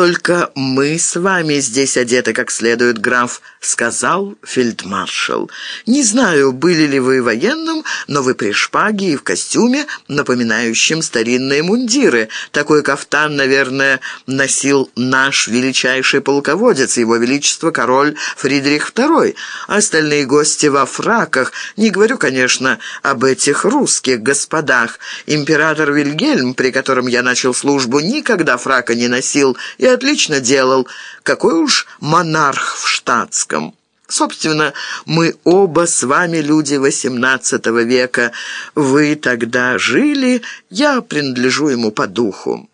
«Только мы с вами здесь одеты как следует, граф», — сказал фельдмаршал. «Не знаю, были ли вы военным, но вы при шпаге и в костюме, напоминающем старинные мундиры. Такой кафтан, наверное, носил наш величайший полководец, его величество король Фридрих II. Остальные гости во фраках, не говорю, конечно, об этих русских господах. Император Вильгельм, при котором я начал службу, никогда фрака не носил и отлично делал. Какой уж монарх в штатском. Собственно, мы оба с вами люди XVIII века. Вы тогда жили, я принадлежу ему по духу.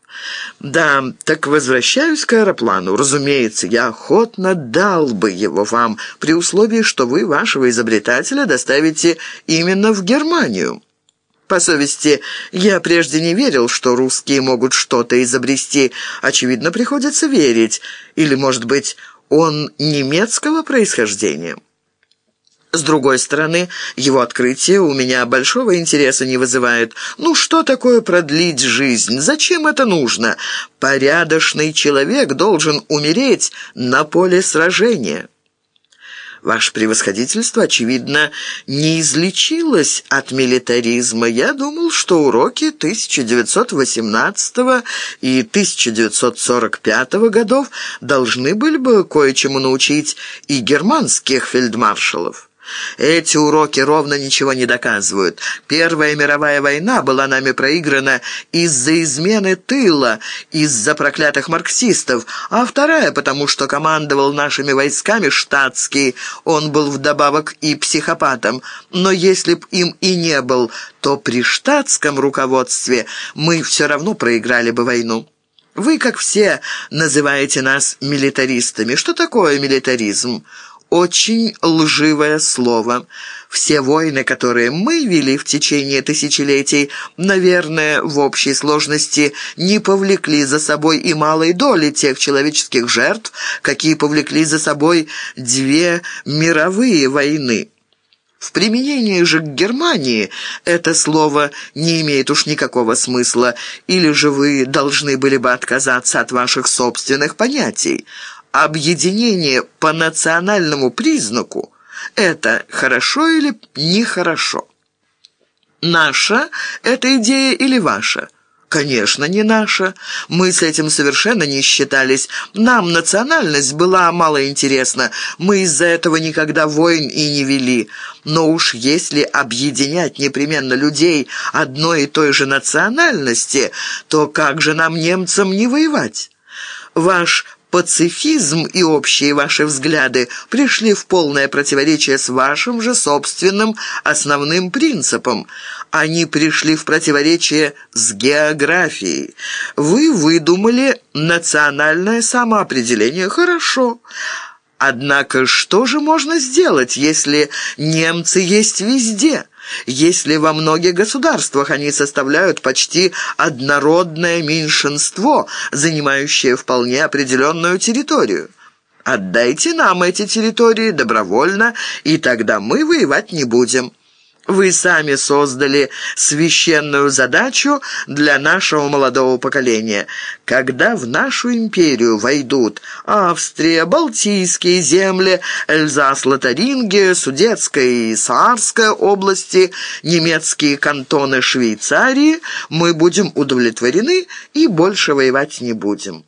«Да, так возвращаюсь к аэроплану. Разумеется, я охотно дал бы его вам, при условии, что вы вашего изобретателя доставите именно в Германию». По совести, я прежде не верил, что русские могут что-то изобрести. Очевидно, приходится верить. Или, может быть, он немецкого происхождения? С другой стороны, его открытие у меня большого интереса не вызывает. Ну, что такое продлить жизнь? Зачем это нужно? Порядочный человек должен умереть на поле сражения». Ваше превосходительство, очевидно, не излечилось от милитаризма. Я думал, что уроки 1918 и 1945 годов должны были бы кое-чему научить и германских фельдмаршалов. Эти уроки ровно ничего не доказывают. Первая мировая война была нами проиграна из-за измены тыла, из-за проклятых марксистов, а вторая потому, что командовал нашими войсками штатский. Он был вдобавок и психопатом. Но если б им и не был, то при штатском руководстве мы все равно проиграли бы войну. Вы, как все, называете нас милитаристами. Что такое милитаризм? Очень лживое слово. Все войны, которые мы вели в течение тысячелетий, наверное, в общей сложности не повлекли за собой и малой доли тех человеческих жертв, какие повлекли за собой две мировые войны. В применении же к Германии это слово не имеет уж никакого смысла, или же вы должны были бы отказаться от ваших собственных понятий объединение по национальному признаку – это хорошо или нехорошо? Наша – это идея или ваша? Конечно, не наша. Мы с этим совершенно не считались. Нам национальность была мало интересна. Мы из-за этого никогда войн и не вели. Но уж если объединять непременно людей одной и той же национальности, то как же нам, немцам, не воевать? Ваш пацифизм и общие ваши взгляды пришли в полное противоречие с вашим же собственным основным принципом. Они пришли в противоречие с географией. Вы выдумали национальное самоопределение хорошо. Однако что же можно сделать, если немцы есть везде – если во многих государствах они составляют почти однородное меньшинство, занимающее вполне определенную территорию. Отдайте нам эти территории добровольно, и тогда мы воевать не будем». Вы сами создали священную задачу для нашего молодого поколения. Когда в нашу империю войдут Австрия, Балтийские земли, Эльзас-Лотарингия, Судетская и Саарская области, немецкие кантоны Швейцарии, мы будем удовлетворены и больше воевать не будем».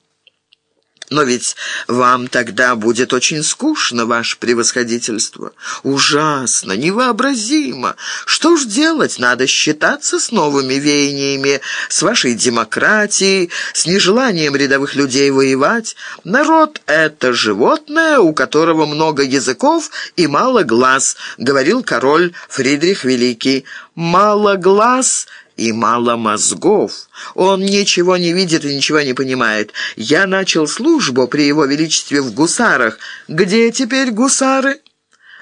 Но ведь вам тогда будет очень скучно, ваше превосходительство. Ужасно, невообразимо. Что ж делать? Надо считаться с новыми веяниями, с вашей демократией, с нежеланием рядовых людей воевать. Народ — это животное, у которого много языков и мало глаз, говорил король Фридрих Великий. Мало глаз — и мало мозгов. Он ничего не видит и ничего не понимает. Я начал службу при его величестве в гусарах. Где теперь гусары?»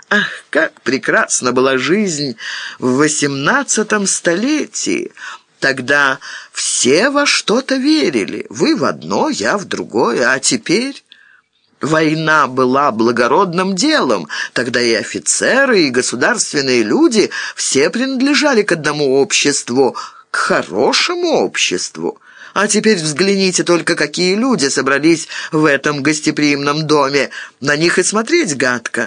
Ах, как прекрасна была жизнь в восемнадцатом столетии! Тогда все во что-то верили. Вы в одно, я в другое, а теперь... Война была благородным делом. Тогда и офицеры, и государственные люди все принадлежали к одному обществу, к хорошему обществу. А теперь взгляните только, какие люди собрались в этом гостеприимном доме. На них и смотреть гадко.